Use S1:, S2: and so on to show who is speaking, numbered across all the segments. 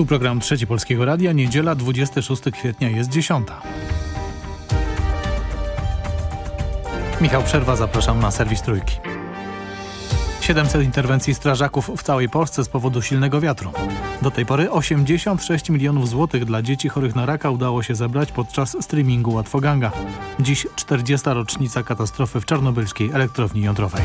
S1: Tu program Trzeci Polskiego Radia, niedziela 26 kwietnia jest 10. Michał Przerwa, zapraszam na serwis Trójki. 700 interwencji strażaków w całej Polsce z powodu silnego wiatru. Do tej pory 86 milionów złotych dla dzieci chorych na raka udało się zebrać podczas streamingu Łatwoganga. Dziś 40. rocznica katastrofy w czarnobylskiej elektrowni jądrowej.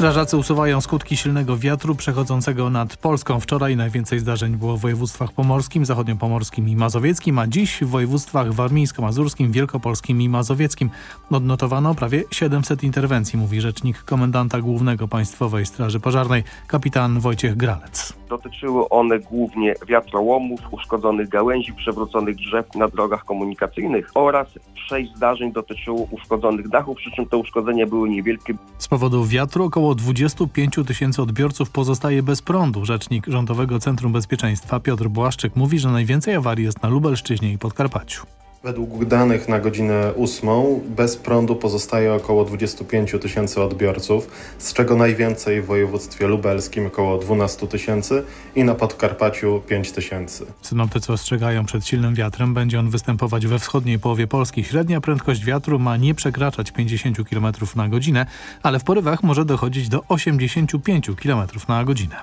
S1: Strażacy usuwają skutki silnego wiatru przechodzącego nad Polską. Wczoraj najwięcej zdarzeń było w województwach pomorskim, zachodniopomorskim i mazowieckim, a dziś w województwach warmińsko-mazurskim, wielkopolskim i mazowieckim. Odnotowano prawie 700 interwencji, mówi rzecznik komendanta głównego Państwowej Straży Pożarnej, kapitan Wojciech Gralec.
S2: Dotyczyły one głównie wiatrołomów, uszkodzonych gałęzi, przewróconych drzew na drogach komunikacyjnych oraz sześć zdarzeń dotyczyło uszkodzonych dachów, przy czym te uszkodzenia były niewielkie.
S1: Z powodu wiatru około 25 tysięcy odbiorców pozostaje bez prądu. Rzecznik Rządowego Centrum Bezpieczeństwa Piotr Błaszczyk mówi, że najwięcej awarii jest na Lubelszczyźnie i Podkarpaciu.
S3: Według danych na godzinę 8 bez prądu pozostaje około 25 tysięcy odbiorców, z czego najwięcej w województwie lubelskim około 12 tysięcy i na Podkarpaciu 5 tysięcy.
S1: Synoptycy ostrzegają przed silnym wiatrem. Będzie on występować we wschodniej połowie Polski. Średnia prędkość wiatru ma nie przekraczać 50 km na godzinę, ale w porywach może dochodzić do 85 km na godzinę.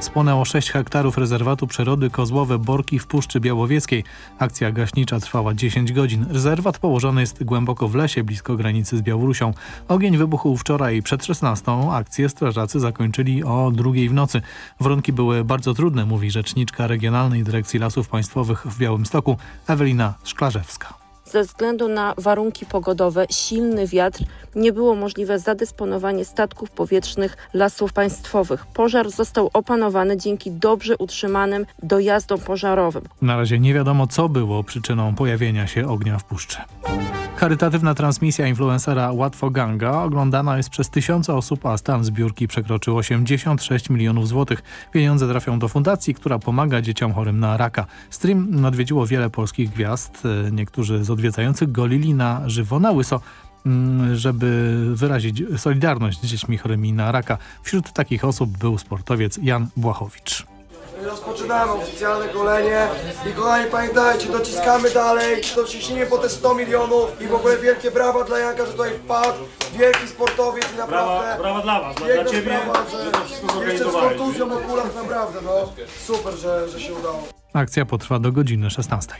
S1: Spłonęło 6 hektarów rezerwatu przyrody Kozłowe Borki w Puszczy Białowieckiej. Akcja gaśnicza trwała 10 godzin. Rezerwat położony jest głęboko w lesie, blisko granicy z Białorusią. Ogień wybuchł wczoraj przed 16. Akcję strażacy zakończyli o drugiej w nocy. Warunki były bardzo trudne, mówi rzeczniczka Regionalnej Dyrekcji Lasów Państwowych w Białymstoku Ewelina Szklarzewska.
S4: Ze względu na warunki pogodowe, silny wiatr, nie było możliwe zadysponowanie statków powietrznych lasów państwowych. Pożar został opanowany dzięki dobrze utrzymanym dojazdom pożarowym.
S1: Na razie nie wiadomo, co było przyczyną pojawienia się ognia w puszczy. Charytatywna transmisja influencera Łatwo Ganga oglądana jest przez tysiące osób, a stan zbiórki przekroczył 86 milionów złotych. Pieniądze trafią do fundacji, która pomaga dzieciom chorym na raka. Stream odwiedziło wiele polskich gwiazd. Niektórzy z odwiedzających golili na żywo na łyso żeby wyrazić solidarność z dziećmi chorymi na raka. Wśród takich osób był sportowiec Jan Błachowicz.
S5: Rozpoczynamy oficjalne golenie. I kochani pamiętajcie, dociskamy dalej, dociśnijmy po te 100 milionów. I w ogóle wielkie brawa dla Janka, że tutaj wpadł, wielki sportowiec i naprawdę
S6: Brawa, brawa dla was, dla ciebie,
S5: sprawa,
S6: że to wszystko
S5: że jeszcze z
S6: zorganizowałeś.
S5: kontuzją okulach naprawdę, no. Super, że, że się udało.
S1: Akcja potrwa do godziny 16.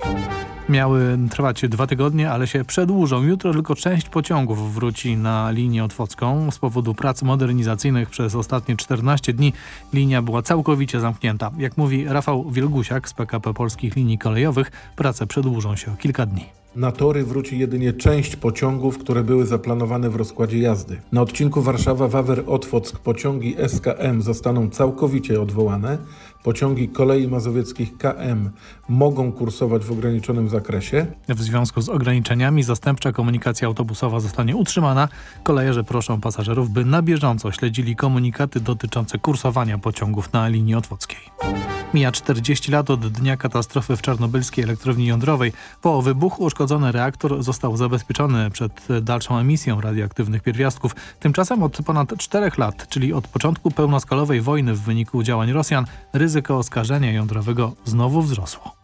S1: Miały trwać dwa tygodnie, ale się przedłużą. Jutro tylko część pociągów wróci na linię otwocką. Z powodu prac modernizacyjnych przez ostatnie 14 dni linia była całkowicie zamknięta. Jak mówi Rafał Wielgusiak z PKP Polskich Linii Kolejowych, prace przedłużą się o kilka dni.
S7: Na tory wróci jedynie część pociągów, które były zaplanowane w rozkładzie jazdy. Na odcinku Warszawa-Wawer-Otwock pociągi SKM zostaną całkowicie odwołane. Pociągi kolei mazowieckich KM mogą kursować w ograniczonym zakresie.
S1: W związku z ograniczeniami zastępcza komunikacja autobusowa zostanie utrzymana. Kolejerze proszą pasażerów, by na bieżąco śledzili komunikaty dotyczące kursowania pociągów na linii otwockiej. Mija 40 lat od dnia katastrofy w czarnobylskiej elektrowni jądrowej. Po wybuchu uszkodzony reaktor został zabezpieczony przed dalszą emisją radioaktywnych pierwiastków. Tymczasem od ponad 4 lat, czyli od początku pełnoskalowej wojny w wyniku działań Rosjan, ryzyko oskarżenia jądrowego znowu wzrosło.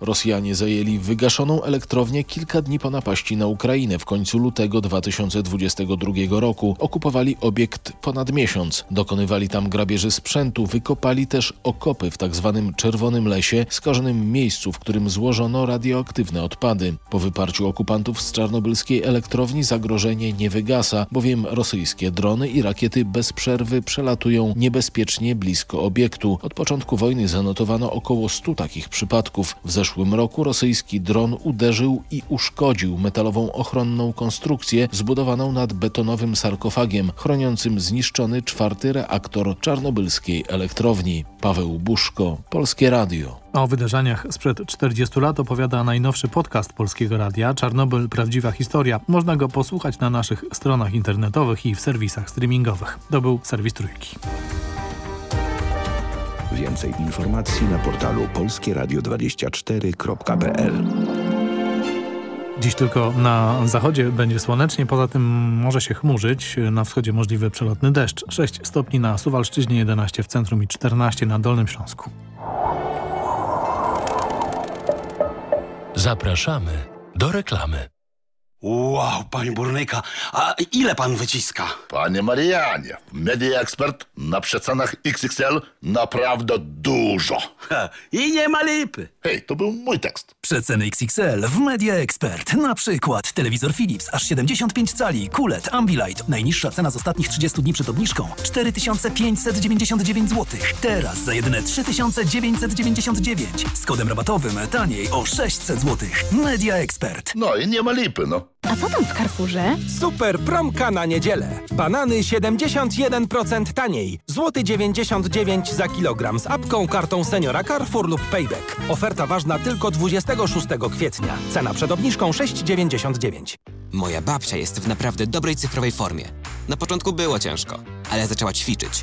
S8: Rosjanie zajęli wygaszoną elektrownię kilka dni po napaści na Ukrainę w końcu lutego 2022 roku. Okupowali obiekt ponad miesiąc. Dokonywali tam grabieży sprzętu, wykopali też okopy w tzw. Tak Czerwonym Lesie, skażonym miejscu, w którym złożono radioaktywne odpady. Po wyparciu okupantów z czarnobylskiej elektrowni zagrożenie nie wygasa, bowiem rosyjskie drony i rakiety bez przerwy przelatują niebezpiecznie blisko obiektu. Od początku wojny zanotowano około 100 takich przypadków. W zeszłym roku rosyjski dron uderzył i uszkodził metalową ochronną konstrukcję zbudowaną nad betonowym sarkofagiem chroniącym zniszczony czwarty reaktor czarnobylskiej elektrowni. Paweł Buszko, Polskie Radio.
S1: O wydarzeniach sprzed 40 lat opowiada najnowszy podcast Polskiego Radia Czarnobyl Prawdziwa Historia. Można go posłuchać na naszych stronach internetowych i w serwisach streamingowych. To był serwis Trójki.
S9: Więcej informacji na portalu polskieradio24.pl
S1: Dziś tylko na zachodzie będzie słonecznie, poza tym może się chmurzyć. Na wschodzie możliwy przelotny deszcz. 6 stopni na Suwalszczyźnie, 11 w centrum i 14 na Dolnym Śląsku.
S6: Zapraszamy do reklamy.
S10: Wow, panie burnyka, a ile pan wyciska?
S11: Panie Marianie, Media Expert na przecenach XXL naprawdę dużo.
S10: Ha, I nie ma lipy.
S11: Hej, to był mój tekst.
S12: Przeceny XXL w Media Expert. Na przykład telewizor Philips aż 75 cali, kulet, Ambilight. Najniższa cena z ostatnich 30 dni przed obniżką 4599 zł. Teraz za jedyne 3999. Z kodem rabatowym taniej o 600 zł. Media Expert.
S11: No i nie ma lipy, no.
S13: A co tam w Carrefourze?
S14: Super promka na niedzielę. Banany 71% taniej. Złoty 99 za kilogram z apką, kartą seniora Carrefour lub Payback. Oferta ważna tylko 26 kwietnia. Cena przed obniżką 6,99.
S15: Moja babcia jest w naprawdę dobrej cyfrowej formie. Na początku było ciężko, ale zaczęła ćwiczyć.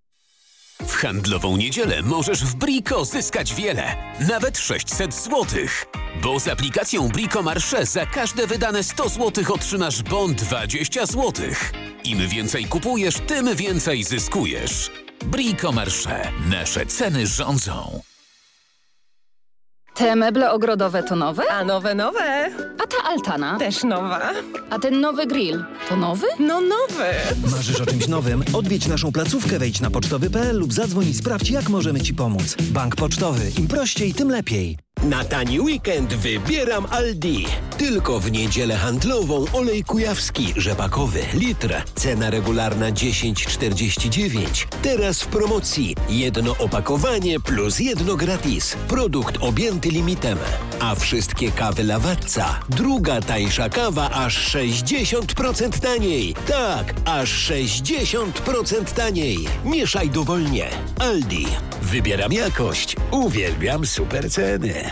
S16: W handlową niedzielę możesz w Brico zyskać wiele, nawet 600 zł. Bo z aplikacją Brico Marche za każde wydane 100 zł otrzymasz bon 20 zł. Im więcej kupujesz, tym więcej zyskujesz. Brico Marche. Nasze ceny rządzą.
S13: Te meble ogrodowe to nowe?
S17: A nowe, nowe.
S13: A ta altana?
S17: Też nowa.
S13: A ten nowy grill to nowy?
S17: No nowy.
S18: Marzysz o czymś nowym? Odwiedź naszą placówkę, wejdź na pocztowy.pl lub zadzwoń i sprawdź, jak możemy Ci pomóc. Bank Pocztowy. Im prościej, tym lepiej.
S6: Na tani weekend wybieram Aldi. Tylko w niedzielę handlową olej kujawski rzepakowy litr. Cena regularna 10,49. Teraz w promocji jedno opakowanie plus jedno gratis. Produkt objęty limitem. A wszystkie kawy Lawatca. Druga tańsza kawa aż 60% taniej. Tak, aż 60% taniej. Mieszaj dowolnie. Aldi. Wybieram jakość. Uwielbiam super ceny.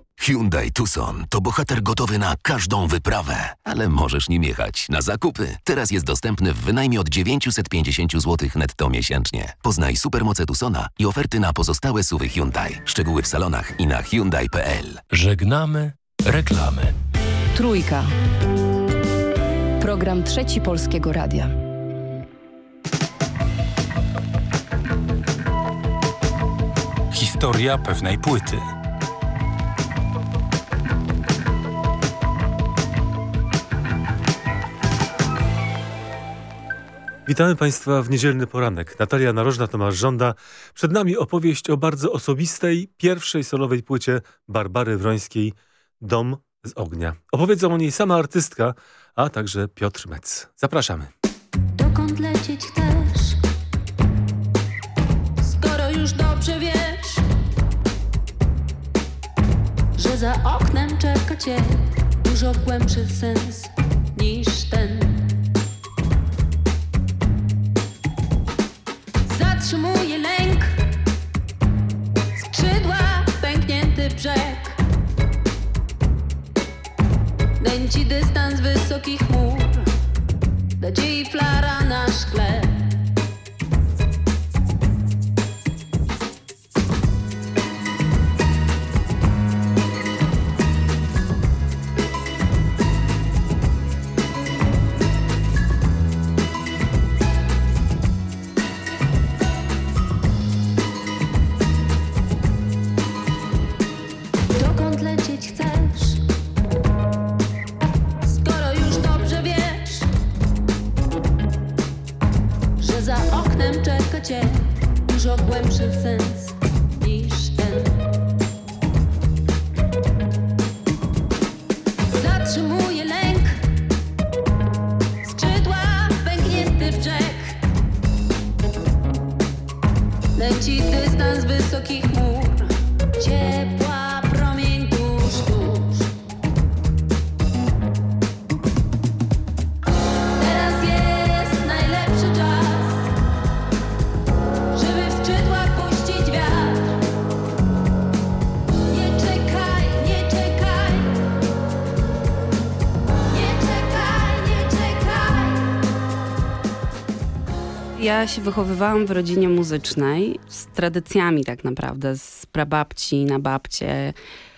S19: Hyundai Tucson to bohater gotowy na każdą wyprawę, ale możesz nim jechać na zakupy. Teraz jest dostępny w wynajmie od 950 zł netto miesięcznie. Poznaj supermoce Tucsona i oferty na pozostałe suwy Hyundai. Szczegóły w salonach i na Hyundai.pl.
S6: Żegnamy reklamy.
S13: Trójka. Program Trzeci Polskiego Radia.
S20: Historia pewnej płyty.
S21: Witamy Państwa w niedzielny poranek. Natalia Narożna, Tomasz Żąda. Przed nami opowieść o bardzo osobistej, pierwszej solowej płycie Barbary Wrońskiej Dom z ognia. Opowiedzą o niej sama artystka, a także Piotr Mec. Zapraszamy.
S22: Dokąd lecieć chcesz? Skoro już dobrze wiesz, że za oknem czeka cię dużo głębszy sens niż ten. Zatrzymuje lęk, skrzydła, pęknięty brzeg. Nęci dystans wysokich chmur, nadziei flara na szkle.
S23: Ja się wychowywałam w rodzinie muzycznej, z tradycjami tak naprawdę, z prababci na babcie.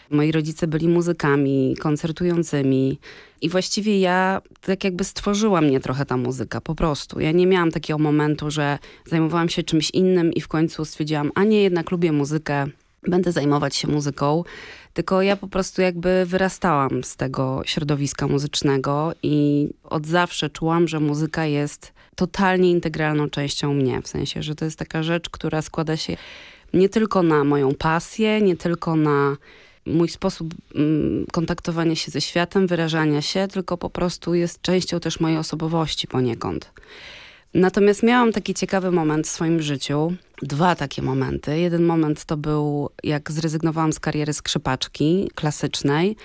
S23: Moi rodzice byli muzykami, koncertującymi i właściwie ja, tak jakby stworzyła mnie trochę ta muzyka, po prostu. Ja nie miałam takiego momentu, że zajmowałam się czymś innym i w końcu stwierdziłam, a nie, jednak lubię muzykę, będę zajmować się muzyką. Tylko ja po prostu jakby wyrastałam z tego środowiska muzycznego i od zawsze czułam, że muzyka jest totalnie integralną częścią mnie. W sensie, że to jest taka rzecz, która składa się nie tylko na moją pasję, nie tylko na mój sposób mm, kontaktowania się ze światem, wyrażania się, tylko po prostu jest częścią też mojej osobowości poniekąd. Natomiast miałam taki ciekawy moment w swoim życiu. Dwa takie momenty. Jeden moment to był, jak zrezygnowałam z kariery skrzypaczki klasycznej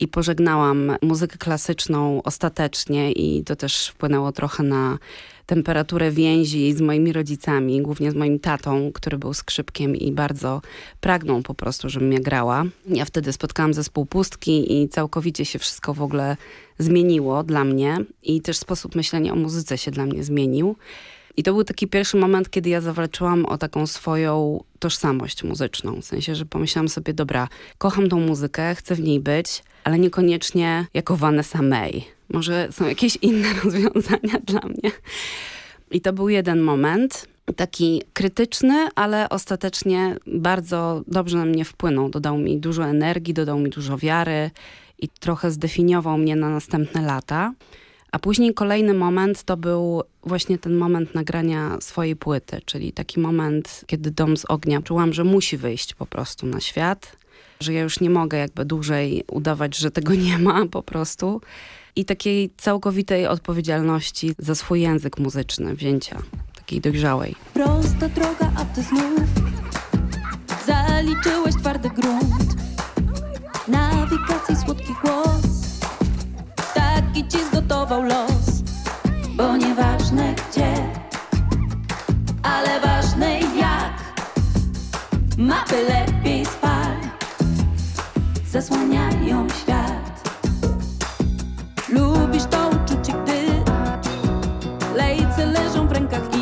S23: i pożegnałam muzykę klasyczną ostatecznie i to też wpłynęło trochę na temperaturę więzi z moimi rodzicami, głównie z moim tatą, który był skrzypkiem i bardzo pragnął po prostu, żebym ja grała. Ja wtedy spotkałam zespół Pustki i całkowicie się wszystko w ogóle zmieniło dla mnie i też sposób myślenia o muzyce się dla mnie zmienił. I to był taki pierwszy moment, kiedy ja zawalczyłam o taką swoją tożsamość muzyczną. W sensie, że pomyślałam sobie, dobra, kocham tą muzykę, chcę w niej być, ale niekoniecznie jako Vanessa May. Może są jakieś inne rozwiązania dla mnie. I to był jeden moment, taki krytyczny, ale ostatecznie bardzo dobrze na mnie wpłynął. Dodał mi dużo energii, dodał mi dużo wiary i trochę zdefiniował mnie na następne lata. A później kolejny moment to był właśnie ten moment nagrania swojej płyty, czyli taki moment, kiedy Dom z Ognia czułam, że musi wyjść po prostu na świat, że ja już nie mogę jakby dłużej udawać, że tego nie ma po prostu. I takiej całkowitej odpowiedzialności za swój język muzyczny, wzięcia takiej dojrzałej.
S22: Prosta droga, a ty znów zaliczyłeś twardy grunt. Nawigacji słodki głos, taki ci zgotował los. Bo nieważne gdzie, ale ważne jak. Mapy lepiej zasłaniają świat. Lubisz to uczucie, gdy lejce leżą w rękach ich.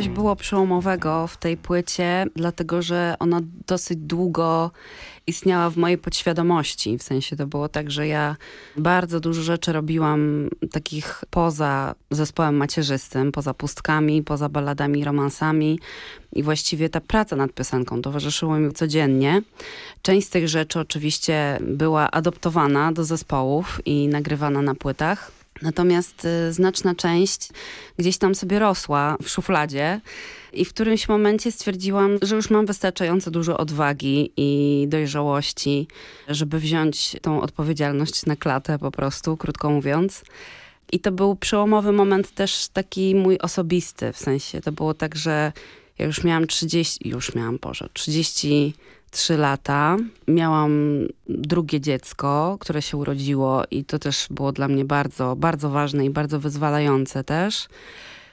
S23: Coś było przełomowego w tej płycie, dlatego że ona dosyć długo istniała w mojej podświadomości. W sensie to było tak, że ja bardzo dużo rzeczy robiłam takich poza zespołem macierzystym, poza pustkami, poza baladami, romansami. I właściwie ta praca nad piosenką towarzyszyła mi codziennie. Część z tych rzeczy oczywiście była adoptowana do zespołów i nagrywana na płytach. Natomiast y, znaczna część gdzieś tam sobie rosła w szufladzie i w którymś momencie stwierdziłam, że już mam wystarczająco dużo odwagi i dojrzałości, żeby wziąć tą odpowiedzialność na klatę po prostu, krótko mówiąc. I to był przełomowy moment też taki mój osobisty, w sensie to było tak, że ja już miałam 30, już miałam, Boże, 33 lata. Miałam drugie dziecko, które się urodziło i to też było dla mnie bardzo, bardzo ważne i bardzo wyzwalające też.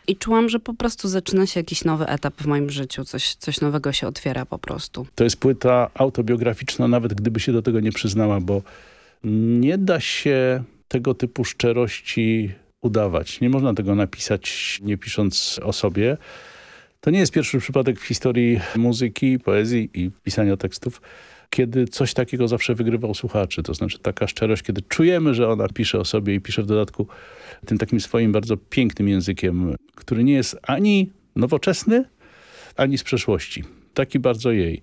S23: I czułam, że po prostu zaczyna się jakiś nowy etap w moim życiu, coś, coś nowego się otwiera po prostu.
S24: To jest płyta autobiograficzna, nawet gdyby się do tego nie przyznała, bo nie da się tego typu szczerości udawać. Nie można tego napisać, nie pisząc o sobie. To nie jest pierwszy przypadek w historii muzyki, poezji i pisania tekstów, kiedy coś takiego zawsze wygrywał słuchaczy. To znaczy taka szczerość, kiedy czujemy, że ona pisze o sobie i pisze w dodatku tym takim swoim bardzo pięknym językiem, który nie jest ani nowoczesny, ani z przeszłości. Taki bardzo jej.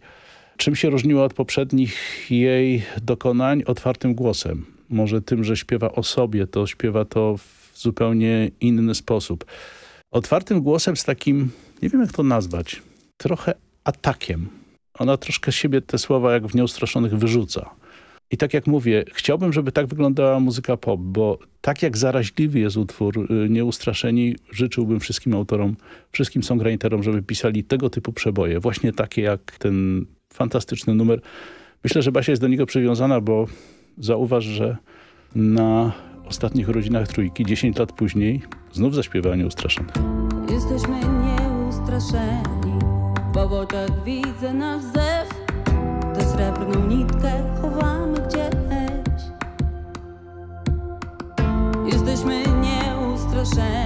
S24: Czym się różniła od poprzednich jej dokonań? Otwartym głosem. Może tym, że śpiewa o sobie, to śpiewa to w zupełnie inny sposób. Otwartym głosem z takim, nie wiem jak to nazwać, trochę atakiem. Ona troszkę siebie te słowa jak w Nieustraszonych wyrzuca. I tak jak mówię, chciałbym, żeby tak wyglądała muzyka pop, bo tak jak zaraźliwy jest utwór y, Nieustraszeni, życzyłbym wszystkim autorom, wszystkim songwriterom, żeby pisali tego typu przeboje. Właśnie takie jak ten fantastyczny numer. Myślę, że Basia jest do niego przywiązana, bo zauważ, że na ostatnich urodzinach Trójki, 10 lat później, znów zaśpiewa Nieustraszonych.
S22: Jesteśmy nieustraszeni, bo w oczach widzę nasz zew. Tę srebrną nitkę chowamy gdzieś. Jesteśmy nieustraszeni,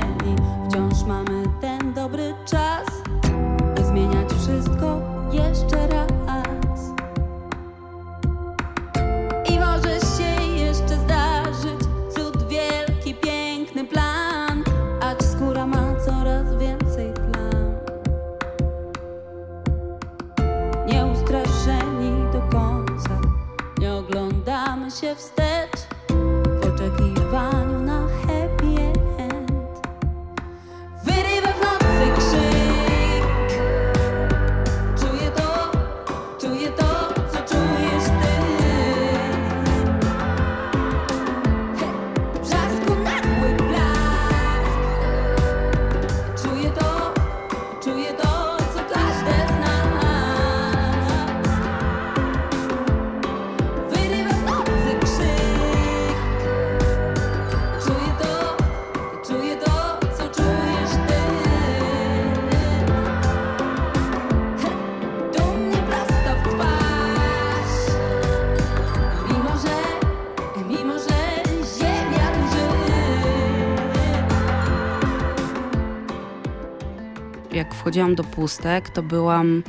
S23: Jak wchodziłam do pustek, to byłam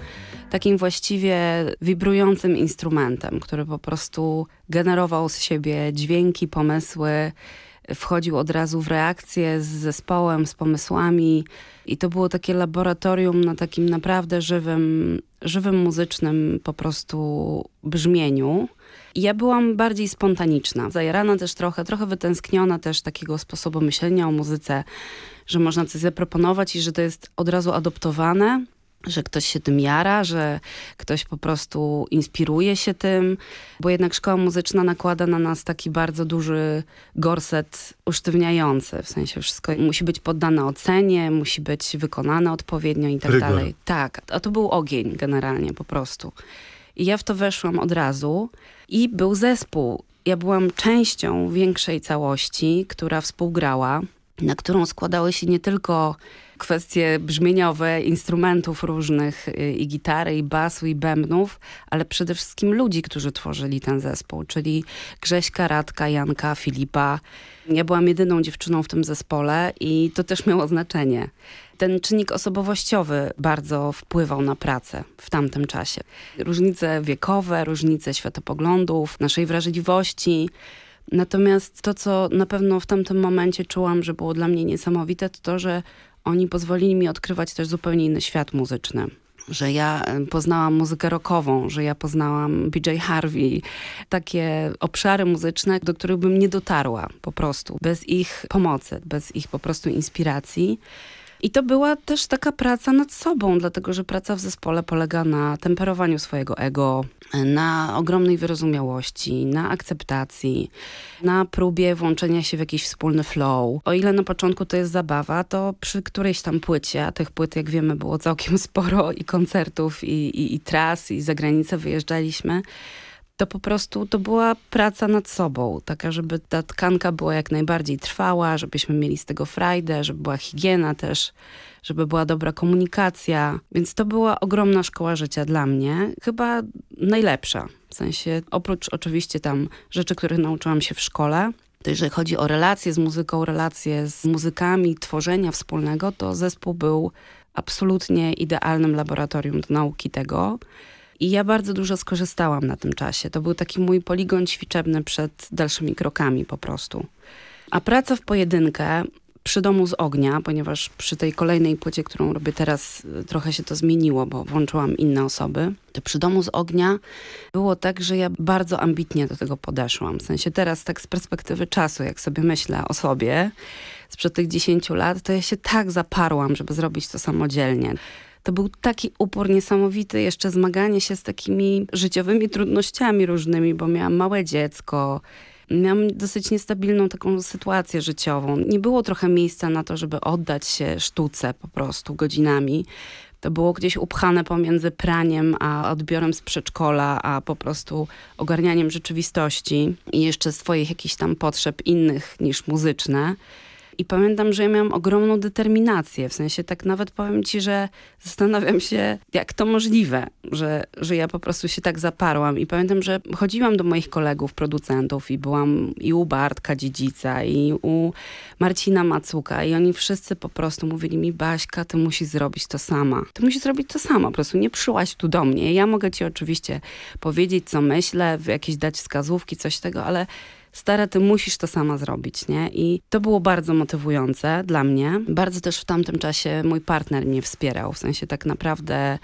S23: takim właściwie wibrującym instrumentem, który po prostu generował z siebie dźwięki, pomysły, wchodził od razu w reakcję z zespołem, z pomysłami i to było takie laboratorium na takim naprawdę żywym, żywym muzycznym po prostu brzmieniu. I ja byłam bardziej spontaniczna, zajarana też trochę, trochę wytęskniona też takiego sposobu myślenia o muzyce, że można coś zaproponować i że to jest od razu adoptowane, że ktoś się tym jara, że ktoś po prostu inspiruje się tym, bo jednak szkoła muzyczna nakłada na nas taki bardzo duży gorset usztywniający, w sensie wszystko musi być poddane ocenie, musi być wykonane odpowiednio i tak dalej. Tak, a to był ogień generalnie po prostu. I ja w to weszłam od razu i był zespół. Ja byłam częścią większej całości, która współgrała, na którą składały się nie tylko kwestie brzmieniowe, instrumentów różnych, y, i gitary, i basu, i bębnów, ale przede wszystkim ludzi, którzy tworzyli ten zespół, czyli Grześka, Radka, Janka, Filipa. Ja byłam jedyną dziewczyną w tym zespole i to też miało znaczenie. Ten czynnik osobowościowy bardzo wpływał na pracę w tamtym czasie. Różnice wiekowe, różnice światopoglądów, naszej wrażliwości. Natomiast to, co na pewno w tamtym momencie czułam, że było dla mnie niesamowite, to to, że oni pozwolili mi odkrywać też zupełnie inny świat muzyczny. Że ja poznałam muzykę rockową, że ja poznałam BJ Harvey. Takie obszary muzyczne, do których bym nie dotarła po prostu. Bez ich pomocy, bez ich po prostu inspiracji. I to była też taka praca nad sobą, dlatego że praca w zespole polega na temperowaniu swojego ego, na ogromnej wyrozumiałości, na akceptacji, na próbie włączenia się w jakiś wspólny flow. O ile na początku to jest zabawa, to przy którejś tam płycie, a tych płyt, jak wiemy, było całkiem sporo i koncertów, i, i, i tras, i za granicę wyjeżdżaliśmy, to po prostu to była praca nad sobą, taka, żeby ta tkanka była jak najbardziej trwała, żebyśmy mieli z tego frajdę, żeby była higiena też, żeby była dobra komunikacja. Więc to była ogromna szkoła życia dla mnie, chyba najlepsza. W sensie, oprócz oczywiście tam rzeczy, których nauczyłam się w szkole, to jeżeli chodzi o relacje z muzyką, relacje z muzykami, tworzenia wspólnego, to zespół był absolutnie idealnym laboratorium do nauki tego. I ja bardzo dużo skorzystałam na tym czasie. To był taki mój poligon ćwiczebny przed dalszymi krokami po prostu. A praca w pojedynkę przy domu z ognia, ponieważ przy tej kolejnej płycie, którą robię teraz, y, trochę się to zmieniło, bo włączyłam inne osoby. To przy domu z ognia było tak, że ja bardzo ambitnie do tego podeszłam. W sensie teraz tak z perspektywy czasu, jak sobie myślę o sobie sprzed tych 10 lat, to ja się tak zaparłam, żeby zrobić to samodzielnie. To był taki upór niesamowity, jeszcze zmaganie się z takimi życiowymi trudnościami różnymi, bo miałam małe dziecko, miałam dosyć niestabilną taką sytuację życiową. Nie było trochę miejsca na to, żeby oddać się sztuce po prostu godzinami. To było gdzieś upchane pomiędzy praniem a odbiorem z przedszkola, a po prostu ogarnianiem rzeczywistości i jeszcze swoich jakichś tam potrzeb innych niż muzyczne. I pamiętam, że ja miałam ogromną determinację. W sensie tak nawet powiem ci, że zastanawiam się, jak to możliwe, że, że ja po prostu się tak zaparłam. I pamiętam, że chodziłam do moich kolegów, producentów i byłam i u Bartka Dziedzica, i u Marcina Macuka. I oni wszyscy po prostu mówili mi, Baśka, ty musisz zrobić to sama. Ty musisz zrobić to sama, po prostu nie przyłaś tu do mnie. Ja mogę ci oczywiście powiedzieć, co myślę, jakieś dać wskazówki, coś tego, ale stara, ty musisz to sama zrobić, nie? I to było bardzo motywujące dla mnie. Bardzo też w tamtym czasie mój partner mnie wspierał, w sensie tak naprawdę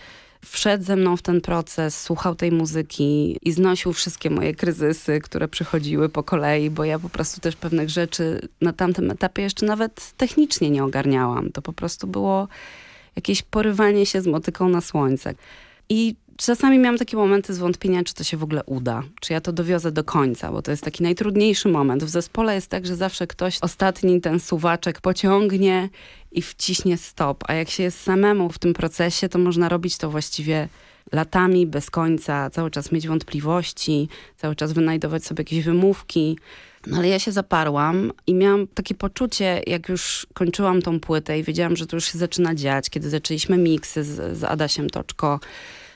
S23: wszedł ze mną w ten proces, słuchał tej muzyki i znosił wszystkie moje kryzysy, które przychodziły po kolei, bo ja po prostu też pewnych rzeczy na tamtym etapie jeszcze nawet technicznie nie ogarniałam. To po prostu było jakieś porywanie się z motyką na słońce. I czasami miałam takie momenty zwątpienia, czy to się w ogóle uda, czy ja to dowiozę do końca, bo to jest taki najtrudniejszy moment. W zespole jest tak, że zawsze ktoś ostatni ten suwaczek pociągnie i wciśnie stop, a jak się jest samemu w tym procesie, to można robić to właściwie latami, bez końca, cały czas mieć wątpliwości, cały czas wynajdować sobie jakieś wymówki. No ale ja się zaparłam i miałam takie poczucie, jak już kończyłam tą płytę i wiedziałam, że to już się zaczyna dziać, kiedy zaczęliśmy miksy z, z Adasiem Toczko,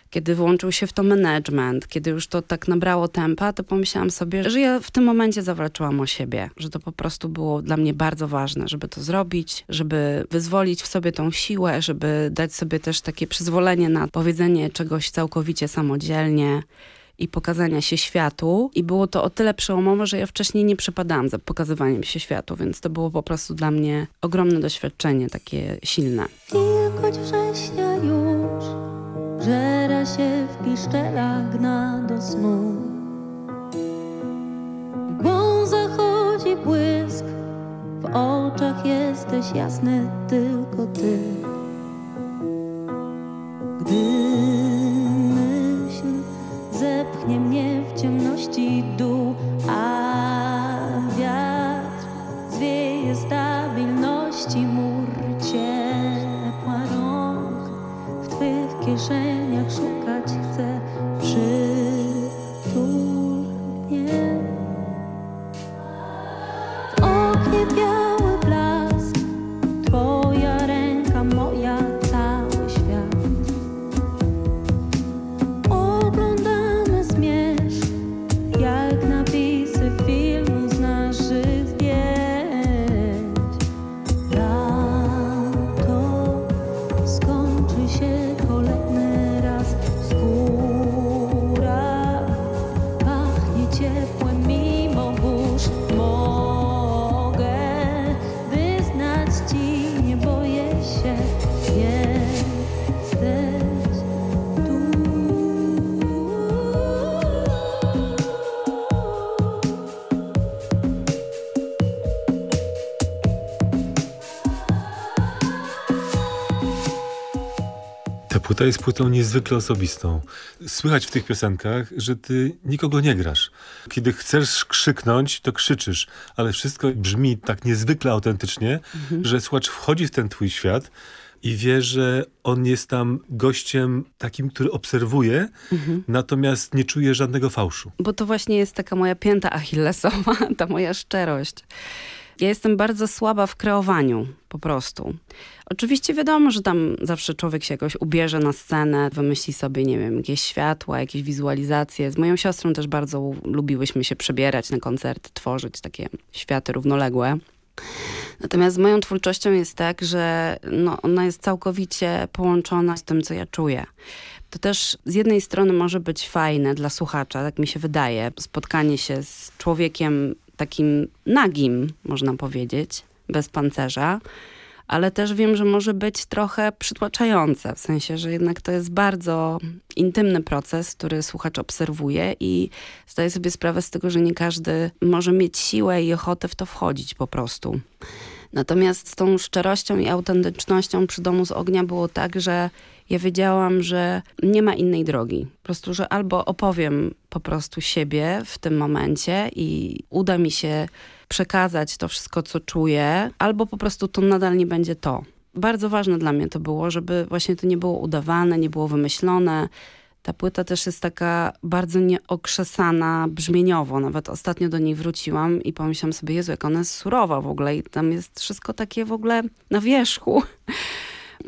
S23: kiedy włączył się w to management, kiedy już to tak nabrało tempa, to pomyślałam sobie, że ja w tym momencie zawalczyłam o siebie, że to po prostu było dla mnie bardzo ważne, żeby to zrobić, żeby wyzwolić w sobie tą siłę, żeby dać sobie też takie przyzwolenie na powiedzenie czegoś całkowicie samodzielnie i pokazania się światu. I było to o tyle przełomowe, że ja wcześniej nie przepadałam za pokazywaniem się światu, więc to było po prostu dla mnie ogromne doświadczenie, takie silne.
S22: Wilgoć września już Żera się w piszczelach gna do snu. Bo zachodzi błysk W oczach jesteś jasny tylko ty. Gdy myśl zepchnie mnie w ciemności dół A kieszeniach szukać chcę przytulnie. W oknie biały
S21: płyta jest płytą niezwykle osobistą. Słychać w tych piosenkach, że ty nikogo nie grasz. Kiedy chcesz krzyknąć, to krzyczysz, ale wszystko brzmi tak niezwykle autentycznie, że słuchacz wchodzi w ten twój świat, i wie, że on jest tam gościem takim, który obserwuje,
S23: Mhm.
S21: natomiast nie czuje żadnego fałszu.
S23: Bo to właśnie jest taka moja pięta achillesowa, ta moja szczerość. Ja jestem bardzo słaba w kreowaniu, po prostu. Oczywiście wiadomo, że tam zawsze człowiek się jakoś ubierze na scenę, wymyśli sobie, nie wiem, jakieś światła, jakieś wizualizacje. Z moją siostrą też bardzo lubiłyśmy się przebierać na koncerty, tworzyć takie światy równoległe. Natomiast moją twórczością jest tak, że no, ona jest całkowicie połączona z tym, co ja czuję. To też z jednej strony może być fajne dla słuchacza, tak mi się wydaje, spotkanie się z człowiekiem takim nagim, można powiedzieć, bez pancerza, ale też wiem, że może być trochę przytłaczające, w sensie, że jednak to jest bardzo intymny proces, który słuchacz obserwuje i zdaje sobie sprawę z tego, że nie każdy może mieć siłę i ochotę w to wchodzić po prostu. Natomiast z tą szczerością i autentycznością przy Domu z Ognia było tak, że ja wiedziałam, że nie ma innej drogi. Po prostu, że albo opowiem po prostu siebie w tym momencie i uda mi się przekazać to wszystko, co czuję, albo po prostu to nadal nie będzie to. Bardzo ważne dla mnie to było, żeby właśnie to nie było udawane, nie było wymyślone. Ta płyta też jest taka bardzo nieokrzesana brzmieniowo. Nawet ostatnio do niej wróciłam i pomyślałam sobie, Jezu, jak ona jest surowa w ogóle i tam jest wszystko takie w ogóle na wierzchu.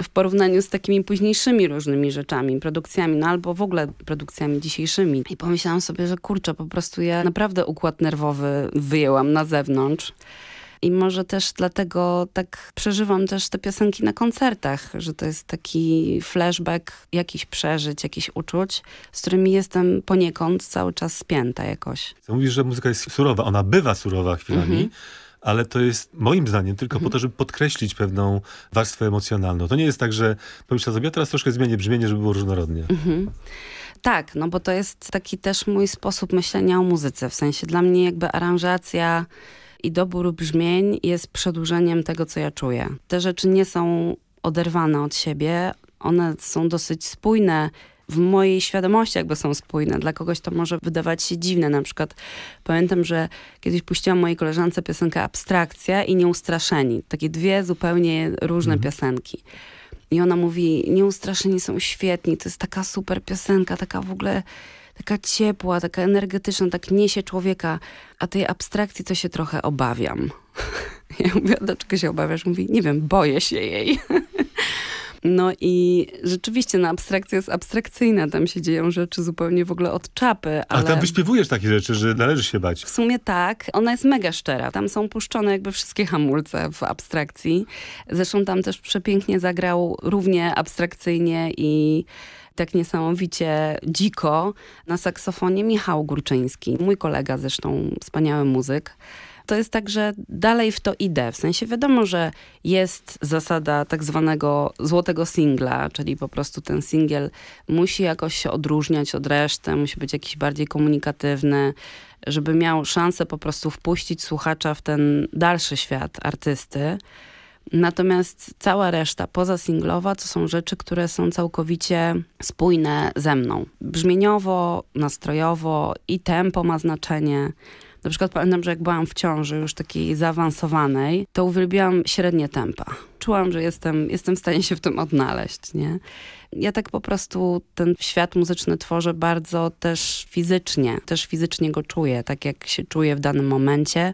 S23: W porównaniu z takimi późniejszymi różnymi rzeczami, produkcjami, no albo w ogóle produkcjami dzisiejszymi. I pomyślałam sobie, że kurczę, po prostu ja naprawdę układ nerwowy wyjęłam na zewnątrz. I może też dlatego tak przeżywam też te piosenki na koncertach, że to jest taki flashback jakichś przeżyć, jakichś uczuć, z którymi jestem poniekąd cały czas spięta jakoś.
S21: Mówisz, że muzyka jest surowa. Ona bywa surowa chwilami,
S23: Mhm.
S21: Ale to jest moim zdaniem tylko po to, żeby podkreślić pewną warstwę emocjonalną. To nie jest tak, że pomyślę sobie, ja teraz troszkę zmienię brzmienie, żeby było różnorodnie.
S23: Mhm. Tak, no bo to jest taki też mój sposób myślenia o muzyce. W sensie dla mnie jakby aranżacja i dobór brzmień jest przedłużeniem tego, co ja czuję. Te rzeczy nie są oderwane od siebie, one są dosyć spójne. W mojej świadomości jakby są spójne. Dla kogoś to może wydawać się dziwne. Na przykład pamiętam, że kiedyś puściłam mojej koleżance piosenkę Abstrakcja i Nieustraszeni. Takie dwie zupełnie różne piosenki. I ona mówi, Nieustraszeni są świetni, to jest taka super piosenka, taka w ogóle taka ciepła, taka energetyczna, tak niesie człowieka, a tej abstrakcji to się trochę obawiam. Ja mówię, dlaczego się obawiasz? Mówi, nie wiem, boję się jej. No i rzeczywiście no, abstrakcja jest abstrakcyjna, tam się dzieją rzeczy zupełnie w ogóle od czapy,
S21: Ale
S23: ale...
S21: tam wyśpiewujesz takie rzeczy, że należy się bać.
S23: W sumie tak. Ona jest mega szczera. Tam są puszczone jakby wszystkie hamulce w abstrakcji. Zresztą tam też przepięknie zagrał równie abstrakcyjnie i tak niesamowicie dziko na saksofonie Michał Górczyński. Mój kolega zresztą, wspaniały muzyk. To jest tak, że dalej w to idę. W sensie wiadomo, że jest zasada tak zwanego złotego singla, czyli po prostu ten singiel musi jakoś się odróżniać od reszty, musi być jakiś bardziej komunikatywny, żeby miał szansę po prostu wpuścić słuchacza w ten dalszy świat artysty. Natomiast cała reszta poza singlowa to są rzeczy, które są całkowicie spójne ze mną. Brzmieniowo, nastrojowo i tempo ma znaczenie. Na przykład pamiętam, że jak byłam w ciąży już takiej zaawansowanej, to uwielbiałam średnie tempa. Czułam, że jestem, jestem w stanie się w tym odnaleźć, nie? Ja tak po prostu ten świat muzyczny tworzę bardzo też fizycznie. Też fizycznie go czuję, tak jak się czuję w danym momencie.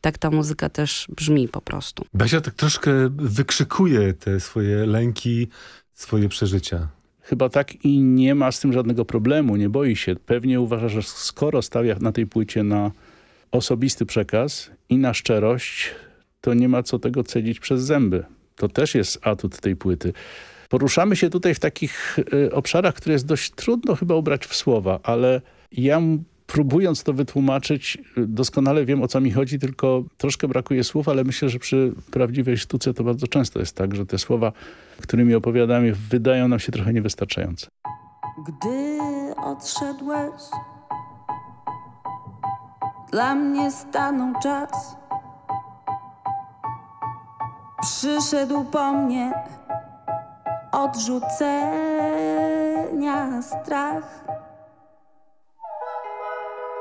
S23: Tak ta muzyka też brzmi po prostu.
S21: Basia tak troszkę wykrzykuje te swoje lęki, swoje przeżycia.
S24: Chyba tak i nie ma z tym żadnego problemu, nie boi się. Pewnie uważa, że skoro stawia na tej płycie na osobisty przekaz i na szczerość, to nie ma co tego cedzić przez zęby. To też jest atut tej płyty. Poruszamy się tutaj w takich y, obszarach, które jest dość trudno chyba ubrać w słowa, ale ja próbując to wytłumaczyć, y, doskonale wiem o co mi chodzi, tylko troszkę brakuje słów, ale myślę, że przy prawdziwej sztuce to bardzo często jest tak, że te słowa, którymi opowiadamy, wydają nam się trochę niewystarczające.
S22: Gdy odszedłeś, dla mnie stanął czas. Przyszedł po mnie odrzucenia strach.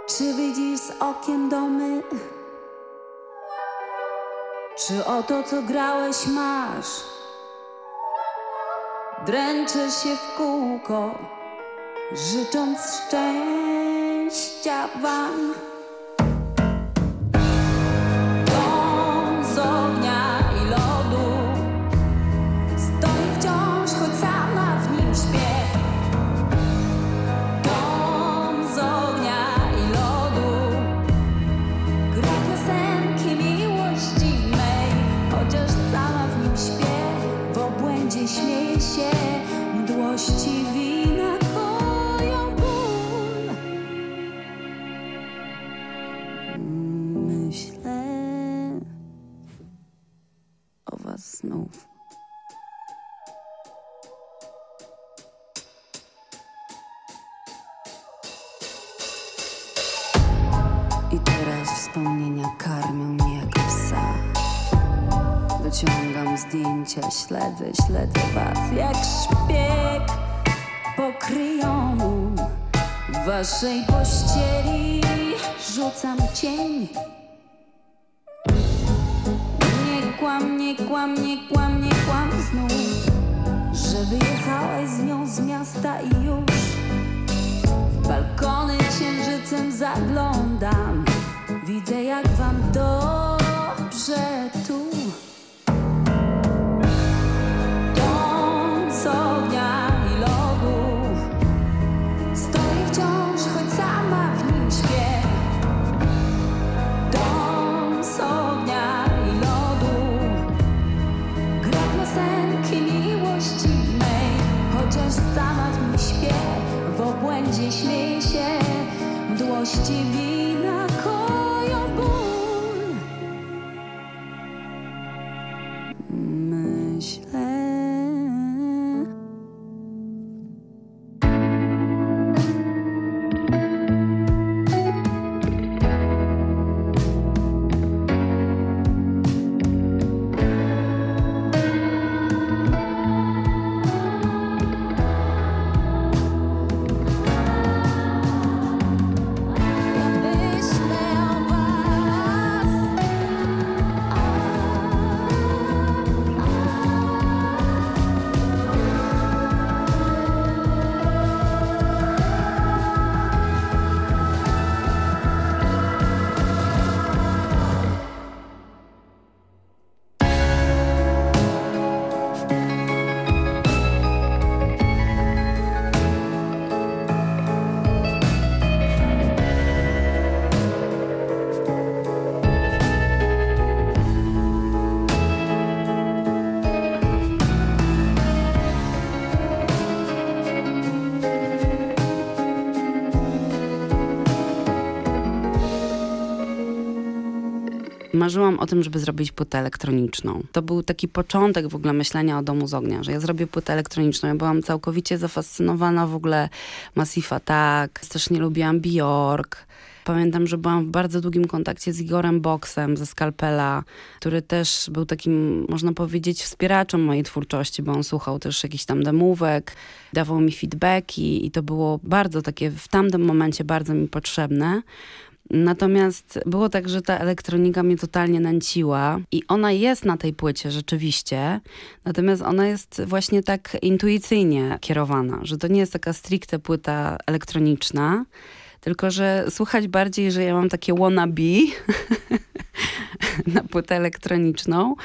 S22: Czy widzisz z okien domy? Czy o to, co grałeś, masz? Dręczę się w kółko, życząc szczęścia wam. Śledzę, śledzę was jak szpieg. Pokryją w waszej pościeli, rzucam cień. Nie kłam, nie kłam, nie kłam, nie kłam znów, że wyjechałeś z nią z miasta i już. W balkony księżycem zaglądam Widzę jak wam dobrze tu Dziś Marzyłam o tym, żeby zrobić płytę elektroniczną. To był taki początek w ogóle myślenia o Domu z Ognia, że ja zrobię płytę elektroniczną. Ja byłam całkowicie zafascynowana w ogóle Massive Attack. Też nie lubiłam Bjork. Pamiętam, że byłam w bardzo długim kontakcie z Igorem Boxem ze Skalpela, który też był takim, można powiedzieć, wspieraczem mojej twórczości, bo on słuchał też jakichś tam demówek, dawał mi feedbacki i to było bardzo takie w tamtym momencie bardzo mi potrzebne. Natomiast było tak, że ta elektronika mnie totalnie nęciła i ona jest na tej płycie rzeczywiście, natomiast ona jest właśnie tak intuicyjnie kierowana, że to nie jest taka stricte płyta elektroniczna, tylko że słuchać bardziej, że ja mam takie wannabe na płytę elektroniczną,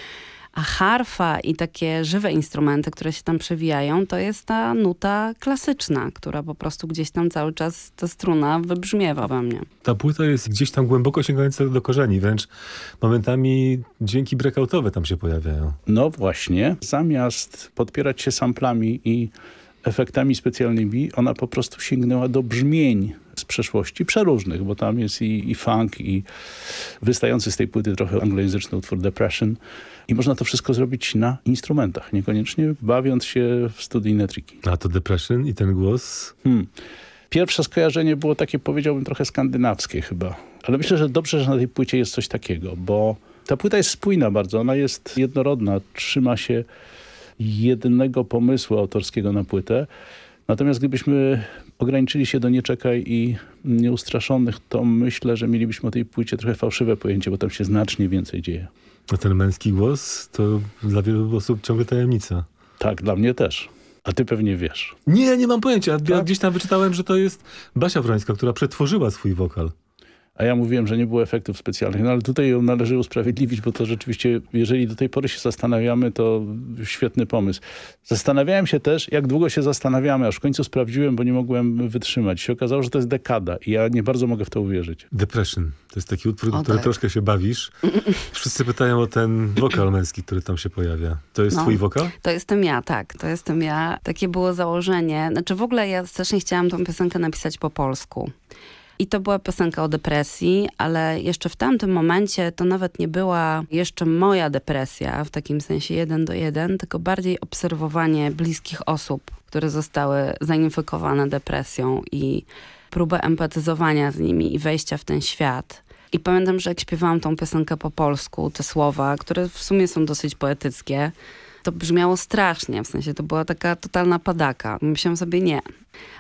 S22: a harfa i takie żywe instrumenty, które się tam przewijają, to jest ta nuta klasyczna, która po prostu gdzieś tam cały czas, ta struna wybrzmiewa we mnie.
S21: Ta płyta jest gdzieś tam głęboko sięgająca do korzeni, wręcz momentami dźwięki breakoutowe tam się pojawiają.
S24: No właśnie, zamiast podpierać się samplami i efektami specjalnymi, ona po prostu sięgnęła do brzmień przeszłości, przeróżnych, bo tam jest i, i funk, i wystający z tej płyty trochę anglojęzyczny utwór Depression. I można to wszystko zrobić na instrumentach, niekoniecznie bawiąc się w studyjne triki.
S21: A to Depression i ten głos?
S24: Hmm. Pierwsze skojarzenie było takie, powiedziałbym, trochę skandynawskie chyba. Ale myślę, że dobrze, że na tej płycie jest coś takiego, bo ta płyta jest spójna bardzo, ona jest jednorodna, trzyma się jednego pomysłu autorskiego na płytę. Natomiast gdybyśmy ograniczyli się do Nieczekaj i Nieustraszonych, to myślę, że mielibyśmy o tej płycie trochę fałszywe pojęcie, bo tam się znacznie więcej dzieje.
S21: A ten męski głos to dla wielu osób ciągle tajemnica.
S24: Tak, dla mnie też. A ty pewnie wiesz.
S21: Nie, nie mam pojęcia. Ja gdzieś tam wyczytałem, że to jest Basia Wrońska, która przetworzyła swój wokal.
S24: A ja mówiłem, że nie było efektów specjalnych. No ale tutaj ją należy usprawiedliwić, bo to rzeczywiście, jeżeli do tej pory się zastanawiamy, to świetny pomysł. Zastanawiałem się też, jak długo się zastanawiamy, aż w końcu sprawdziłem, bo nie mogłem wytrzymać. Się okazało, że to jest dekada i ja nie bardzo mogę w to uwierzyć.
S21: Depression. To jest taki utwór,
S23: O,
S21: który
S23: tak.
S21: troszkę się bawisz. Wszyscy pytają o ten wokal męski, który tam się pojawia. To jest
S23: No.
S21: twój wokal?
S23: To jestem ja, tak. To jestem ja. Takie było założenie. Znaczy w ogóle ja strasznie chciałam tą piosenkę napisać po polsku. I to była piosenka o depresji, ale jeszcze w tamtym momencie to nawet nie była jeszcze moja depresja, w takim sensie jeden do jeden, tylko bardziej obserwowanie bliskich osób, które zostały zainfekowane depresją i próbę empatyzowania z nimi i wejścia w ten świat. I pamiętam, że jak śpiewałam tą piosenkę po polsku, te słowa, które w sumie są dosyć poetyckie, to brzmiało strasznie, w sensie to była taka totalna padaka. Myślałam sobie nie.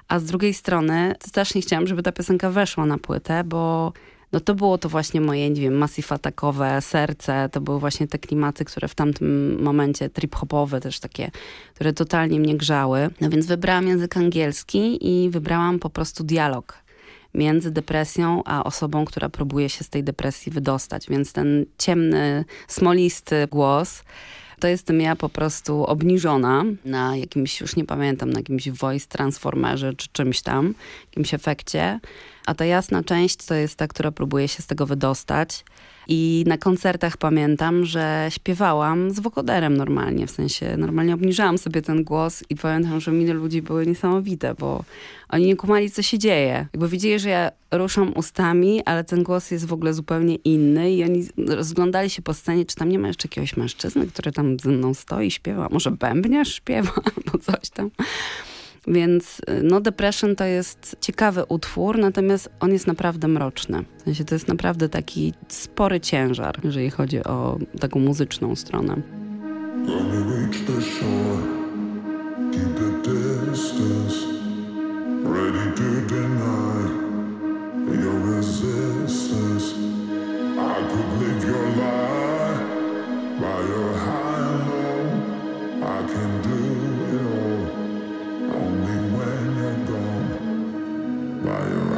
S23: A z drugiej strony strasznie chciałam, żeby ta piosenka weszła na płytę, bo no to było to właśnie moje, nie wiem, massive atakowe, serce, to były właśnie te klimaty, które w tamtym momencie trip-hopowe też takie, które totalnie mnie grzały. No więc wybrałam język angielski i wybrałam po prostu dialog między depresją a osobą, która próbuje się z tej depresji wydostać. Więc ten ciemny, smolisty głos to jestem ja po prostu obniżona na jakimś, już nie pamiętam, na jakimś voice transformerze czy czymś tam, jakimś efekcie. A ta jasna część to jest ta, która próbuje się z tego wydostać. I na koncertach pamiętam, że śpiewałam z wokoderem normalnie, w sensie normalnie obniżałam sobie ten głos i pamiętam, że miny ludzi były niesamowite, bo oni nie kumali, co się dzieje. Jakby widzieli, że ja ruszam ustami, ale ten głos jest w ogóle zupełnie inny i oni rozglądali się po scenie, czy tam nie ma jeszcze jakiegoś mężczyzny, który tam ze mną stoi śpiewa. Może bębniarz śpiewa albo coś tam. Więc no Depression to jest ciekawy utwór, natomiast on jest naprawdę mroczny. W sensie to jest naprawdę taki spory ciężar, jeżeli chodzi o taką muzyczną stronę.
S25: Ready
S22: Bio.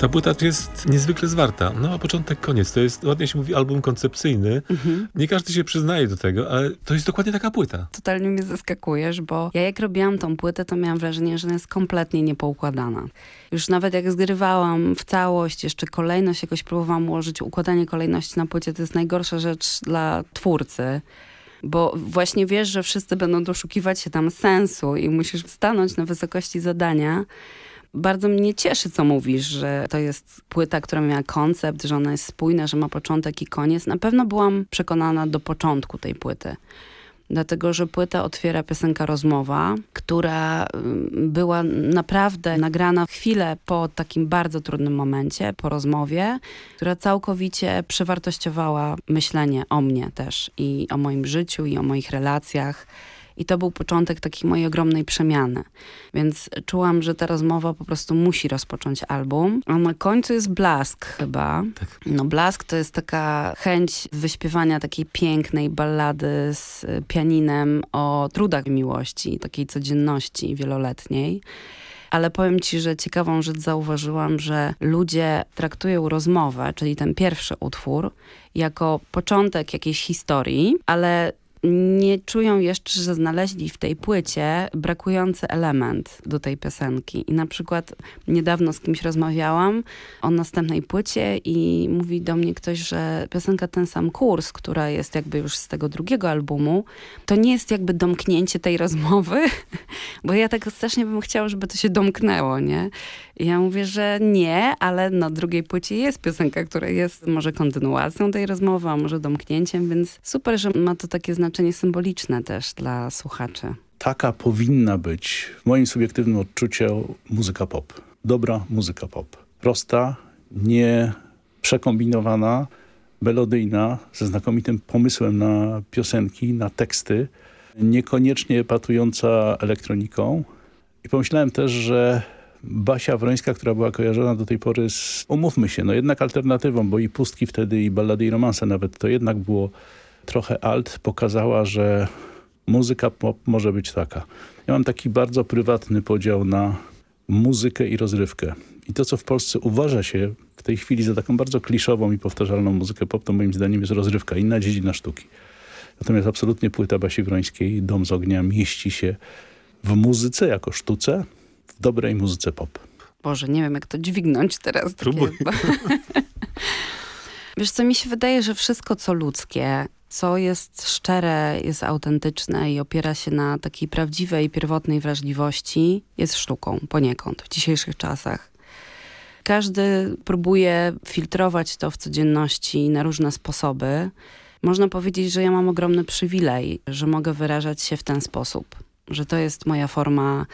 S21: Ta płyta jest niezwykle zwarta. No a początek, koniec. To jest, ładnie się mówi, album koncepcyjny. Nie każdy się przyznaje do tego, ale to jest dokładnie taka płyta.
S23: Totalnie mnie zaskakujesz, bo ja jak robiłam tą płytę, to miałam wrażenie, że ona jest kompletnie niepoukładana. Już nawet jak zgrywałam w całość, jeszcze kolejność jakoś próbowałam ułożyć, układanie kolejności na płycie, to jest najgorsza rzecz dla twórcy. Bo właśnie wiesz, że wszyscy będą doszukiwać się tam sensu i musisz stanąć na wysokości zadania. Bardzo mnie cieszy, co mówisz, że to jest płyta, która miała koncept, że ona jest spójna, że ma początek i koniec. Na pewno byłam przekonana do początku tej płyty. Dlatego, że płyta otwiera piosenka Rozmowa, która ym, była naprawdę nagrana chwilę po takim bardzo trudnym momencie, po rozmowie, która całkowicie przewartościowała myślenie o mnie też i o moim życiu i o moich relacjach I to był początek takiej mojej ogromnej przemiany. Więc czułam, że ta rozmowa po prostu musi rozpocząć album. A na końcu jest blask chyba. No blask to jest taka chęć wyśpiewania takiej pięknej ballady z pianinem o trudach miłości, takiej codzienności wieloletniej. Ale powiem ci, że ciekawą rzecz zauważyłam, że ludzie traktują rozmowę, czyli ten pierwszy utwór, jako początek jakiejś historii, ale nie czują jeszcze, że znaleźli w tej płycie brakujący element do tej piosenki. I na przykład niedawno z kimś rozmawiałam o następnej płycie i mówi do mnie ktoś, że piosenka Ten Sam Kurs, która jest jakby już z tego drugiego albumu, to nie jest jakby domknięcie tej rozmowy, bo ja tak strasznie bym chciała, żeby to się domknęło, nie? I ja mówię, że nie, ale na drugiej płycie jest piosenka, która jest może kontynuacją tej rozmowy, a może domknięciem, więc super, że ma to takie znaczenie symboliczne też dla słuchaczy.
S24: Taka powinna być, w moim subiektywnym odczuciu, muzyka pop. Dobra muzyka pop. Prosta, nie przekombinowana, melodyjna, ze znakomitym pomysłem na piosenki, na teksty, niekoniecznie patująca elektroniką. I pomyślałem też, że Basia Wrońska, która była kojarzona do tej pory z, umówmy się, no jednak alternatywą, bo i pustki wtedy, i ballady, i romanse nawet, to jednak było trochę alt, pokazała, że muzyka pop może być taka. Ja mam taki bardzo prywatny podział na muzykę i rozrywkę. I to, co w Polsce uważa się w tej chwili za taką bardzo kliszową i powtarzalną muzykę pop, to moim zdaniem jest rozrywka, inna dziedzina sztuki. Natomiast absolutnie płyta Basi Wrońskiej, Dom z ognia, mieści się w muzyce jako sztuce, dobrej muzyce pop.
S23: Boże, nie wiem jak to dźwignąć teraz.
S24: Próbuj.
S23: Takie, Wiesz co, mi się wydaje, że wszystko co ludzkie, co jest szczere, jest autentyczne i opiera się na takiej prawdziwej, pierwotnej wrażliwości, jest sztuką poniekąd w dzisiejszych czasach. Każdy próbuje filtrować to w codzienności na różne sposoby. Można powiedzieć, że ja mam ogromny przywilej, że mogę wyrażać się w ten sposób, że to jest moja forma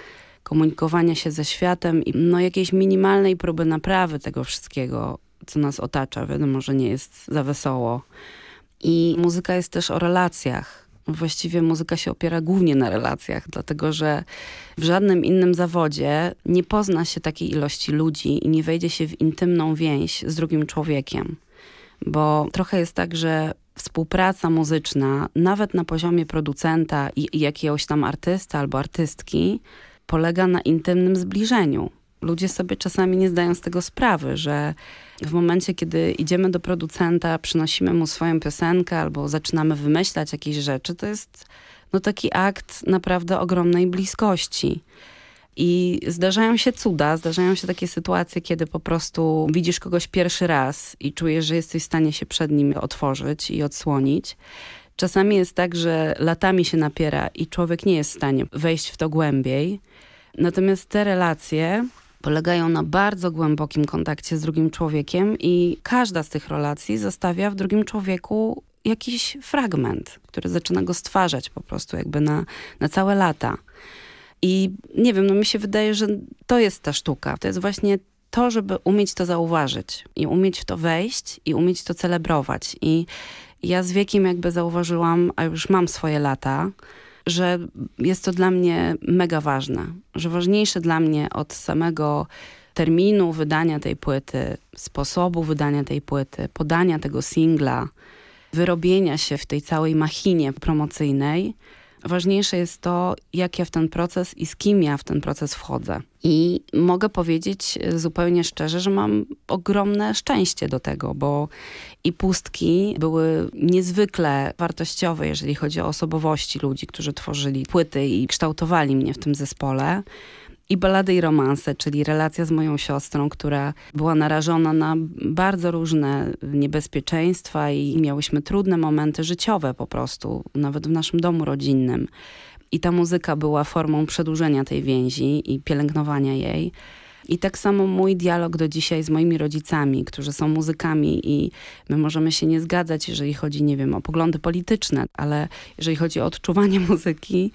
S23: komunikowania się ze światem i no, jakiejś minimalnej próby naprawy tego wszystkiego, co nas otacza. Wiadomo, że nie jest za wesoło. I muzyka jest też o relacjach. Właściwie muzyka się opiera głównie na relacjach, dlatego że w żadnym innym zawodzie nie pozna się takiej ilości ludzi i nie wejdzie się w intymną więź z drugim człowiekiem. Bo trochę jest tak, że współpraca muzyczna, nawet na poziomie producenta i, i jakiegoś tam artysta albo artystki, polega na intymnym zbliżeniu. Ludzie sobie czasami nie zdają z tego sprawy, że w momencie, kiedy idziemy do producenta, przynosimy mu swoją piosenkę albo zaczynamy wymyślać jakieś rzeczy, to jest no, taki akt naprawdę ogromnej bliskości. I zdarzają się cuda, zdarzają się takie sytuacje, kiedy po prostu widzisz kogoś pierwszy raz i czujesz, że jesteś w stanie się przed nim otworzyć i odsłonić. Czasami jest tak, że latami się napiera i człowiek nie jest w stanie wejść w to głębiej. Natomiast te relacje polegają na bardzo głębokim kontakcie z drugim człowiekiem i każda z tych relacji zostawia w drugim człowieku jakiś fragment, który zaczyna go stwarzać po prostu jakby na, na całe lata. I nie wiem, no mi się wydaje, że to jest ta sztuka. To jest właśnie to, żeby umieć to zauważyć i umieć w to wejść i umieć to celebrować. I ja z wiekiem jakby zauważyłam, a już mam swoje lata, że jest to dla mnie mega ważne. Że ważniejsze dla mnie od samego terminu wydania tej płyty, sposobu wydania tej płyty, podania tego singla, wyrobienia się w tej całej machinie promocyjnej, ważniejsze jest to, jak ja w ten proces i z kim ja w ten proces wchodzę. I mogę powiedzieć zupełnie szczerze, że mam ogromne szczęście do tego, bo i pustki były niezwykle wartościowe, jeżeli chodzi o osobowości ludzi, którzy tworzyli płyty i kształtowali mnie w tym zespole. I balady i romanse, czyli relacja z moją siostrą, która była narażona na bardzo różne niebezpieczeństwa i miałyśmy trudne momenty życiowe po prostu, nawet w naszym domu rodzinnym. I ta muzyka była formą przedłużenia tej więzi i pielęgnowania jej. I tak samo mój dialog do dzisiaj z moimi rodzicami, którzy są muzykami i my możemy się nie zgadzać, jeżeli chodzi, nie wiem, o poglądy polityczne, ale jeżeli chodzi o odczuwanie muzyki,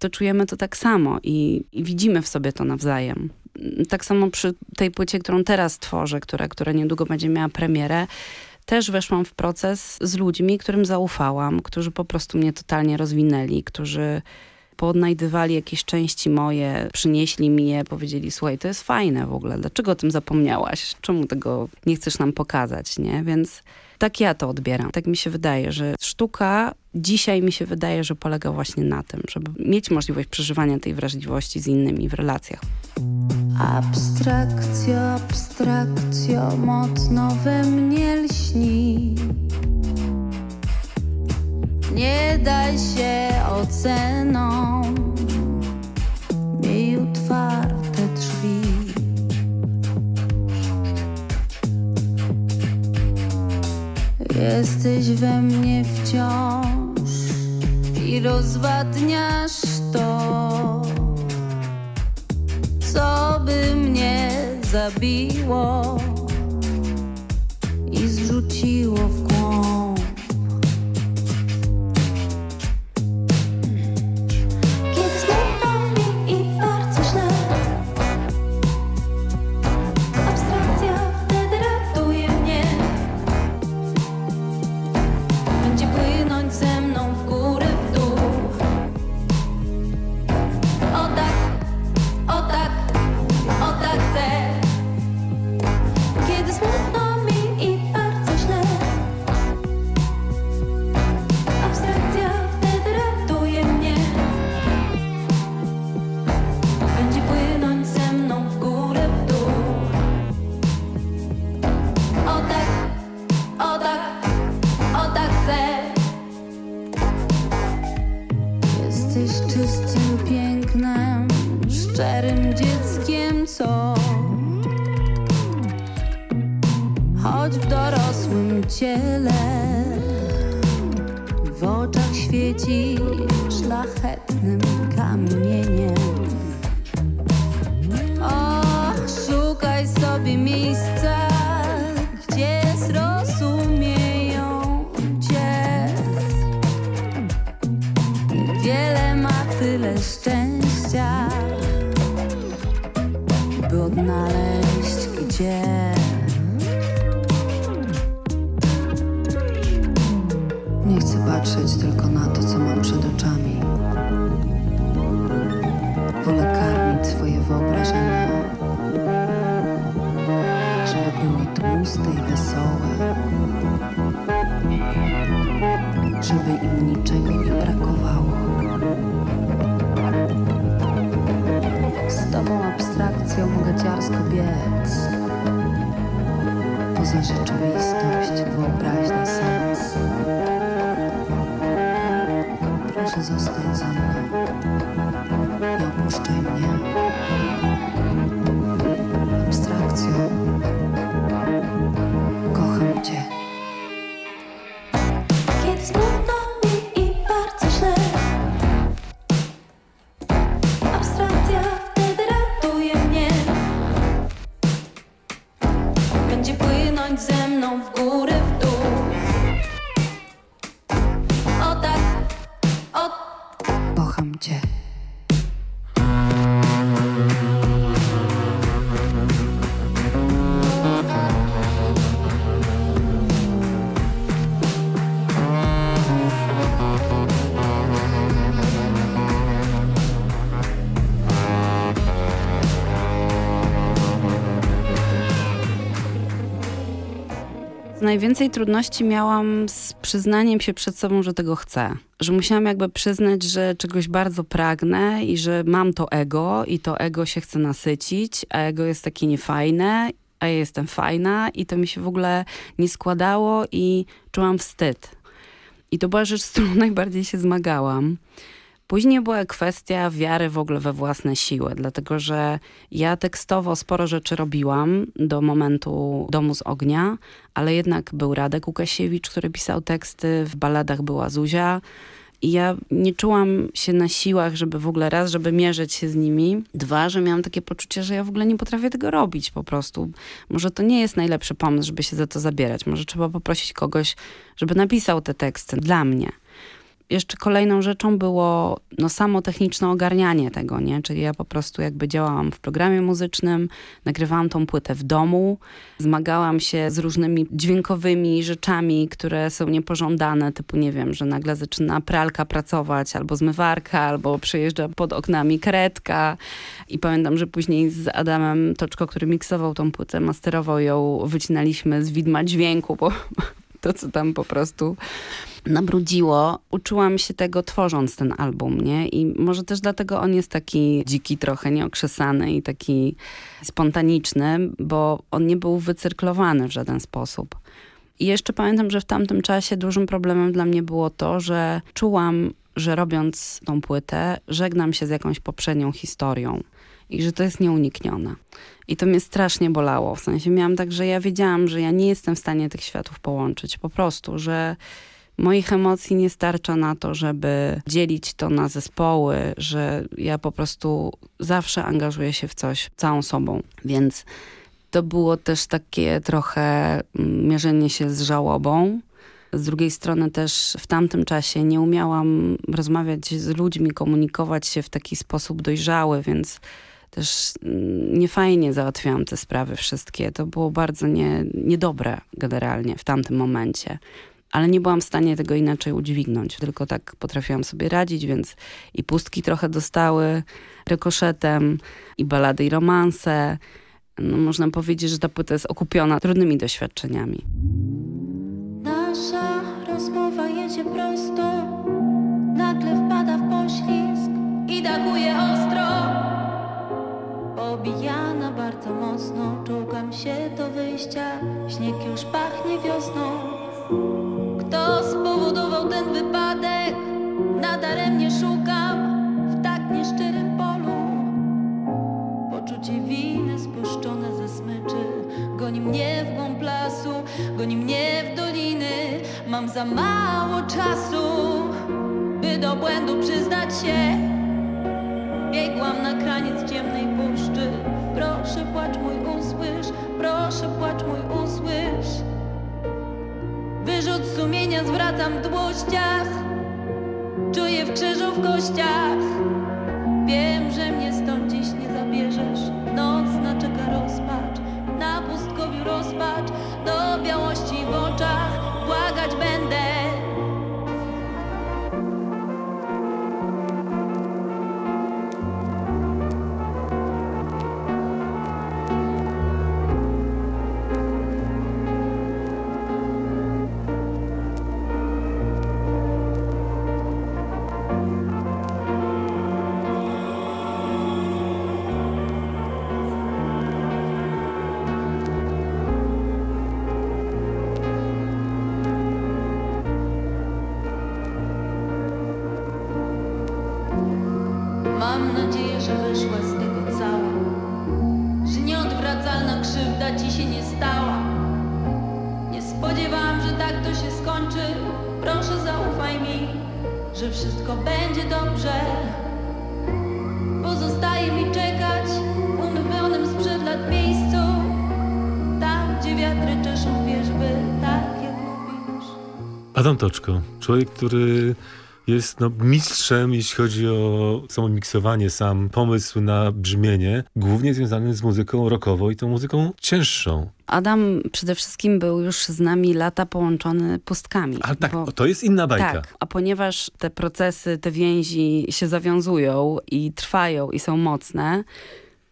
S23: to czujemy to tak samo i, i widzimy w sobie to nawzajem. Tak samo przy tej płycie, którą teraz tworzę, która, która niedługo będzie miała premierę, też weszłam w proces z ludźmi, którym zaufałam, którzy po prostu mnie totalnie rozwinęli, którzy poodnajdywali jakieś części moje, przynieśli mi je, powiedzieli, słuchaj, to jest fajne w ogóle, dlaczego o tym zapomniałaś? Czemu tego nie chcesz nam pokazać, nie? Więc tak ja to odbieram. Tak mi się wydaje, że sztuka dzisiaj mi się wydaje, że polega właśnie na tym, żeby mieć możliwość przeżywania tej wrażliwości z innymi w relacjach.
S22: Abstrakcjo, abstrakcjo, mocno we mnie lśni. Nie daj się oceną, Jesteś we mnie wciąż i rozwadniasz to co by mnie zabiło i zrzuciło w Wiele ma tyle
S23: Najwięcej trudności miałam z przyznaniem się przed sobą, że tego chcę. Że musiałam jakby przyznać, że czegoś bardzo pragnę i że mam to ego i to ego się chce nasycić, a ego jest takie niefajne, a ja jestem fajna i to mi się w ogóle nie składało i czułam wstyd. I to była rzecz, z którą najbardziej się zmagałam. Później była kwestia wiary w ogóle we własne siły, dlatego że ja tekstowo sporo rzeczy robiłam do momentu Domu z Ognia, ale jednak był Radek Łukasiewicz, który pisał teksty, w baladach była Zuzia i ja nie czułam się na siłach, żeby w ogóle raz, żeby mierzyć się z nimi, dwa, że miałam takie poczucie, że ja w ogóle nie potrafię tego robić po prostu. Może to nie jest najlepszy pomysł, żeby się za to zabierać. Może trzeba poprosić kogoś, żeby napisał te teksty dla mnie. Jeszcze kolejną rzeczą było no, samo techniczne ogarnianie tego, nie? Czyli ja po prostu jakby działałam w programie muzycznym, nagrywałam tą płytę w domu, zmagałam się z różnymi dźwiękowymi rzeczami, które są niepożądane, typu nie wiem, że nagle zaczyna pralka pracować, albo zmywarka, albo przejeżdża pod oknami karetka. I pamiętam, że później z Adamem Toczko, który miksował tą płytę, masterował ją, wycinaliśmy z widma dźwięku, bo to, co tam po prostu nabrudziło. Uczyłam się tego tworząc ten album, nie? I może też dlatego on jest taki dziki trochę, nieokrzesany i taki spontaniczny, bo on nie był wycyrklowany w żaden sposób. I jeszcze pamiętam, że w tamtym czasie dużym problemem dla mnie było to, że czułam, że robiąc tą płytę, żegnam się z jakąś poprzednią historią i że to jest nieuniknione. I to mnie strasznie bolało. W sensie miałam tak, że ja wiedziałam, że ja nie jestem w stanie tych światów połączyć. Po prostu, że moich emocji nie starcza na to, żeby dzielić to na zespoły, że ja po prostu zawsze angażuję się w coś całą sobą. Więc to było też takie trochę mm, mierzenie się z żałobą. Z drugiej strony też w tamtym czasie nie umiałam rozmawiać z ludźmi, komunikować się w taki sposób dojrzały, więc też mm, niefajnie załatwiałam te sprawy wszystkie. To było bardzo nie, niedobre generalnie w tamtym momencie. Ale nie byłam w stanie tego inaczej udźwignąć, tylko tak potrafiłam sobie radzić, więc i pustki trochę dostały rykoszetem, i balady, i romanse. No, można powiedzieć, że ta płyta jest okupiona trudnymi doświadczeniami.
S22: Nasza rozmowa jedzie prosto, nagle wpada w poślizg i dachuje ostro. Obijana bardzo mocno, czołgam się do wyjścia, śnieg już pachnie wiosną. Kto spowodował ten wypadek? Nadaremnie szukam w tak nieszczerym polu. Poczucie winy spuszczone ze smyczy Goni mnie w głąb lasu, goni mnie w doliny Mam za mało czasu, by do błędu przyznać się Biegłam na kraniec ciemnej puszczy Proszę płacz mój usłysz, proszę płacz mój usłysz. Wyrzut sumienia zwracam w dłościach. Czuję w krzyżu w kościach. Wiem, że mnie stąd dziś nie zabierzesz. Noc naczeka rozpacz. Na pustkowiu rozpacz. Do białości w oczach. Błagać będę nadzieję, że wyszła z tego cała. Że nieodwracalna krzywda ci się nie stała. Nie spodziewałam, że tak to się skończy. Proszę zaufaj mi, że wszystko będzie dobrze. Pozostaje mi czekać w umówionym sprzed lat miejscu. Tam, gdzie wiatry czeszą wierzby, tak jak mówisz.
S21: Adam Toczko, człowiek, który jest no, mistrzem, jeśli chodzi o samo miksowanie, sam pomysł na brzmienie, głównie związany z muzyką rockową i tą muzyką cięższą.
S23: Adam przede wszystkim był już z nami lata połączony pustkami.
S21: Ale tak,
S23: bo-
S21: to jest inna bajka.
S23: Tak, a ponieważ te procesy, te więzi się zawiązują i trwają i są mocne,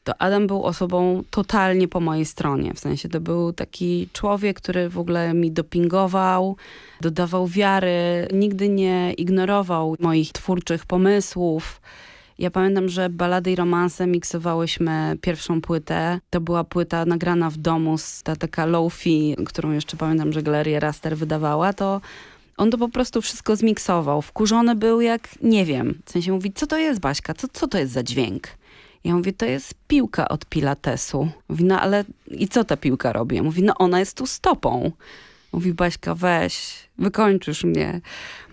S23: to Adam był osobą totalnie po mojej stronie. W sensie to był taki człowiek, który w ogóle mi dopingował, dodawał wiary, nigdy nie ignorował moich twórczych pomysłów. Ja pamiętam, że balady i romanse miksowałyśmy pierwszą płytę. To była płyta nagrana w domu, ta taka low-fi, którą jeszcze pamiętam, że Galeria Raster wydawała. To on to po prostu wszystko zmiksował. Wkurzony był jak, nie wiem, w sensie mówi, co to jest Baśka, co, co to jest za dźwięk? Ja mówię, to jest piłka od pilatesu. Mówi, no ale i co ta piłka robi? Ja mówi, no ona jest tu stopą. Mówi, Baśka, weź, wykończysz mnie.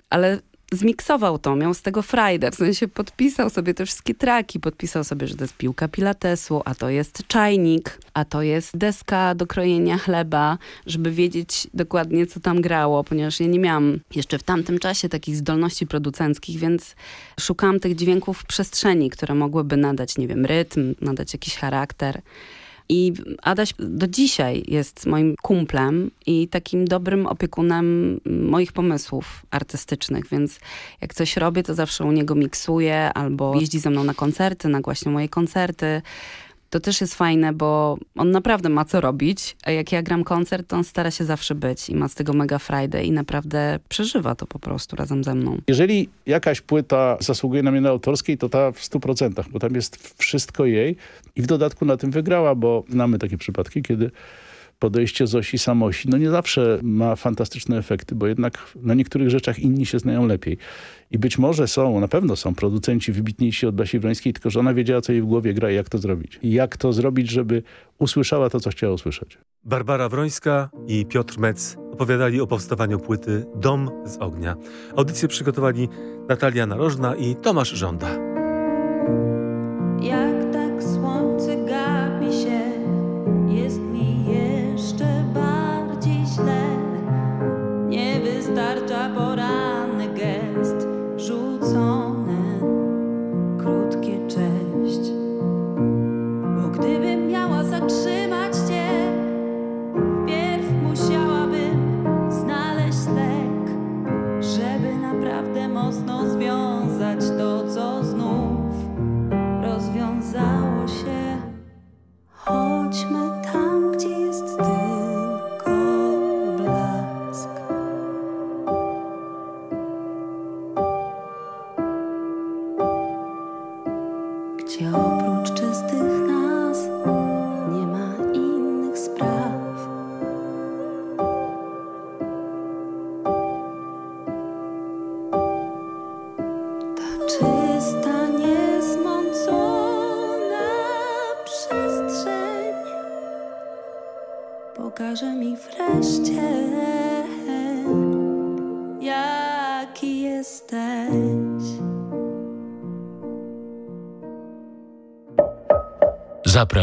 S23: Ale zmiksował to, miał z tego frajdę, w sensie podpisał sobie te wszystkie traki, podpisał sobie, że to jest piłka pilatesu, a to jest czajnik, a to jest deska do krojenia chleba, żeby wiedzieć dokładnie, co tam grało, ponieważ ja nie miałam jeszcze w tamtym czasie takich zdolności producenckich, więc szukałam tych dźwięków w przestrzeni, które mogłyby nadać, nie wiem, rytm, nadać jakiś charakter. I Adaś do dzisiaj jest moim kumplem i takim dobrym opiekunem moich pomysłów artystycznych, więc jak coś robię, to zawsze u niego miksuję albo jeździ ze mną na koncerty, nagłaśnia moje koncerty. To też jest fajne, bo on naprawdę ma co robić, a jak ja gram koncert, to on stara się zawsze być i ma z tego mega frajdę i naprawdę przeżywa to po prostu razem ze mną.
S24: Jeżeli jakaś płyta zasługuje na miano autorskiej, to ta w 100%, bo tam jest wszystko jej i w dodatku na tym wygrała, bo znamy takie przypadki, kiedy podejście Zosi Samosi, no nie zawsze ma fantastyczne efekty, bo jednak na niektórych rzeczach inni się znają lepiej. I być może są, na pewno są producenci wybitniejsi od Basi Wrońskiej, tylko że ona wiedziała, co jej w głowie gra i jak to zrobić. I jak to zrobić, żeby usłyszała to, co chciała usłyszeć.
S22: Barbara Wrońska i Piotr Metz opowiadali o powstawaniu płyty Dom z ognia. Audycję przygotowali Natalia Narożna i Tomasz Żąda.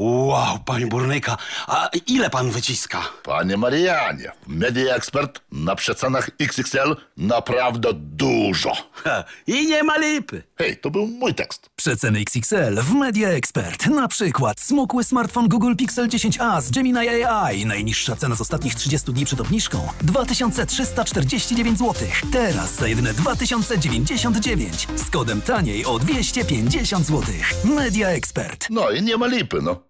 S6: Wow, panie burnyka, a ile pan wyciska?
S11: Panie Marianie, Media Expert na przecenach XXL naprawdę dużo.
S6: I nie ma lipy.
S11: Hej, to był mój tekst.
S12: Przeceny XXL w Media Expert. Na przykład smukły smartfon Google Pixel 10a z Gemini AI. Najniższa cena z ostatnich 30 dni przed obniżką 2349 zł. Teraz za jedyne 2099 z kodem taniej o 250 zł. Media Expert.
S11: No i nie ma lipy, no.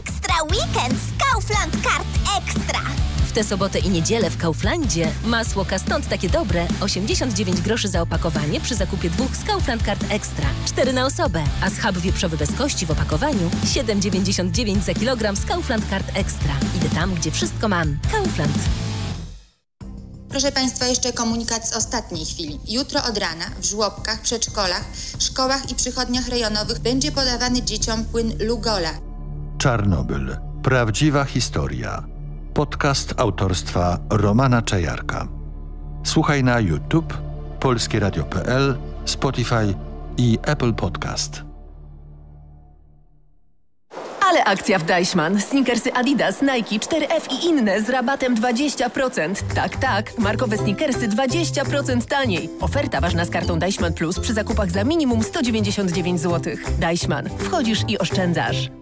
S26: Ekstra weekend z Kaufland Kart Ekstra.
S20: W tę sobotę i niedzielę w Kauflandzie masło Stąd takie dobre 89 groszy za opakowanie przy zakupie dwóch z Kaufland Card Extra. 4 na osobę, a schab wieprzowy bez kości w opakowaniu 7,99 za kilogram z Kaufland Card Extra. Idę tam, gdzie wszystko mam. Kaufland.
S27: Proszę Państwa, jeszcze komunikat z ostatniej chwili. Jutro od rana w żłobkach, przedszkolach, szkołach i przychodniach rejonowych będzie podawany dzieciom płyn Lugola.
S28: Czarnobyl. Prawdziwa historia. Podcast autorstwa Romana Czajarka. Słuchaj na YouTube, polskieradio.pl, Spotify i Apple Podcast.
S17: Ale akcja w Deichmann. Sneakersy Adidas, Nike, 4F i inne z rabatem 20%. Tak, tak. Markowe sneakersy 20% taniej. Oferta ważna z kartą Deichmann Plus przy zakupach za minimum 199 zł. Deichmann. Wchodzisz i oszczędzasz.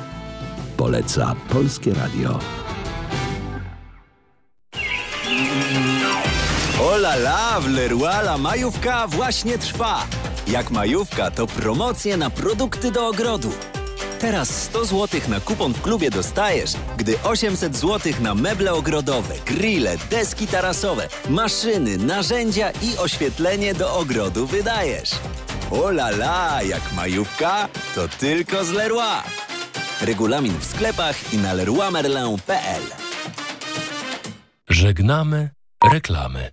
S8: Poleca Polskie Radio.
S6: Ola la, w Leroy la majówka właśnie trwa. Jak majówka, to promocje na produkty do ogrodu. Teraz 100 zł na kupon w klubie dostajesz, gdy 800 zł na meble ogrodowe, grille, deski tarasowe, maszyny, narzędzia i oświetlenie do ogrodu wydajesz. Ola la, jak majówka, to tylko z Leroy. Regulamin w sklepach i na leroymerlin.pl
S29: Żegnamy reklamy.